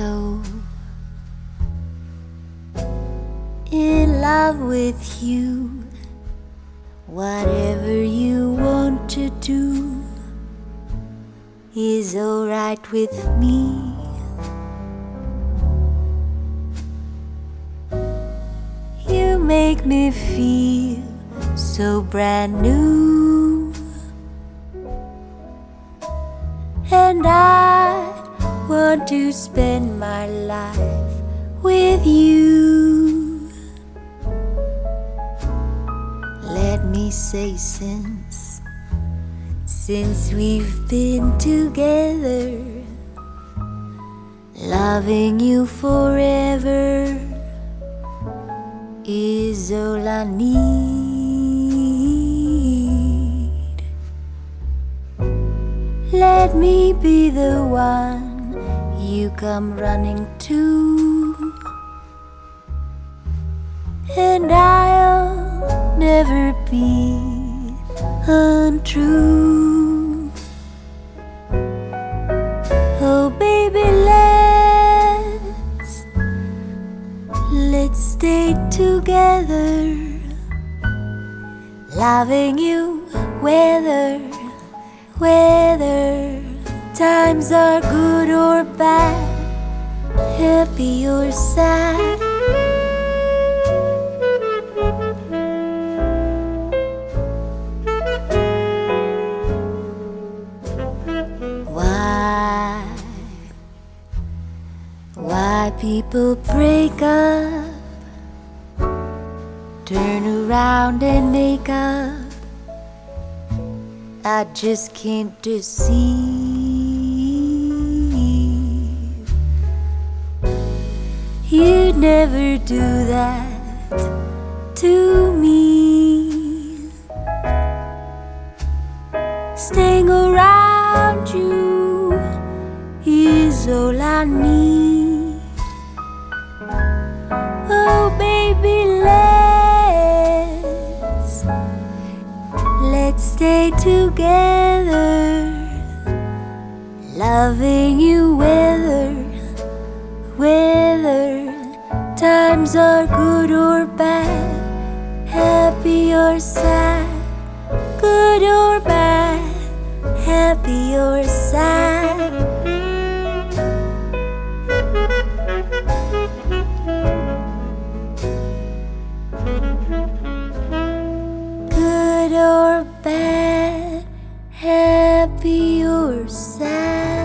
so in love with you. Whatever you want to do is alright with me. You make me feel so brand new, and I want to spend my life with you. Let me say, since, since we've been together, loving you forever is all I need. Let me be the one you come running to, and I'll never be untrue. Oh, baby, let's let's stay together, loving you, whether whether times are good or bad, happy or sad. Why? Why people break up, turn around and make up? I just can't deceive. You'd never do that to me. Staying around you is all I need. Oh, baby, let's let's stay together, loving you times are good or bad, happy or sad, good or bad, happy or sad. Good or bad, happy or sad.